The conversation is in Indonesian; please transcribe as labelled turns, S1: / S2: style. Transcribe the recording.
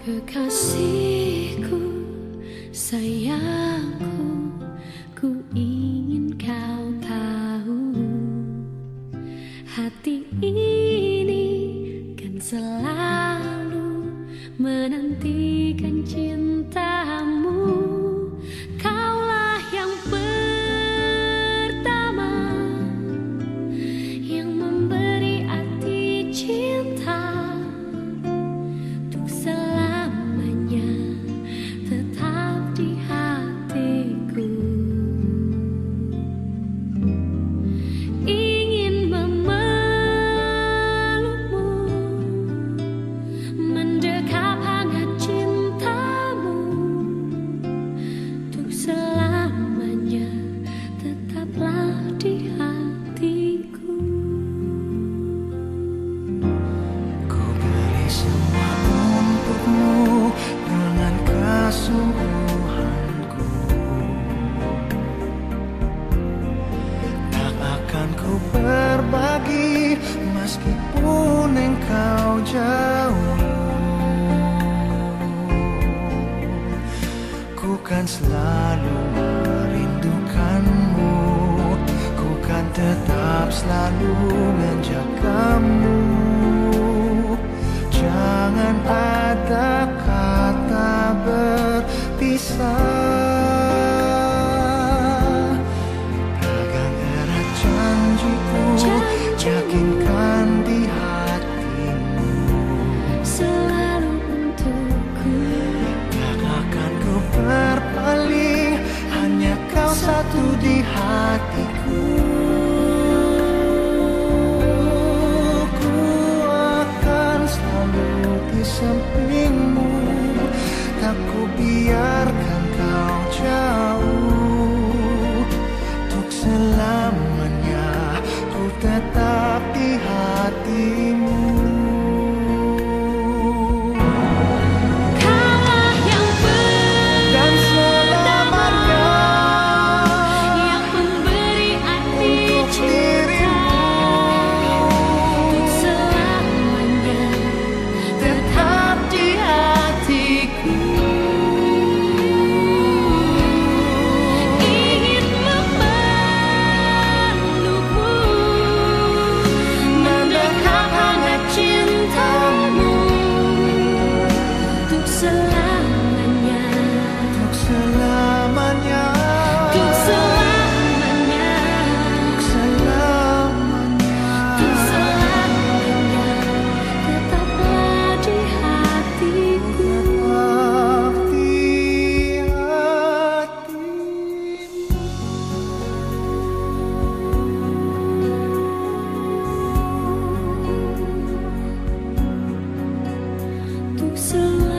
S1: Kekasihku, sayangku, ku ingin kau tahu. Hati ini kan selalu menantikan cintamu
S2: semua untukmu dengan kesungguhanku. Tak akan ku berbagi meskipun engkau jauh. Ku kan selalu merindukanmu Ku kan tetap selalu menjagamu satu di hatiku. Ku akan selalu di sampingmu. Tak ku biarkan kau so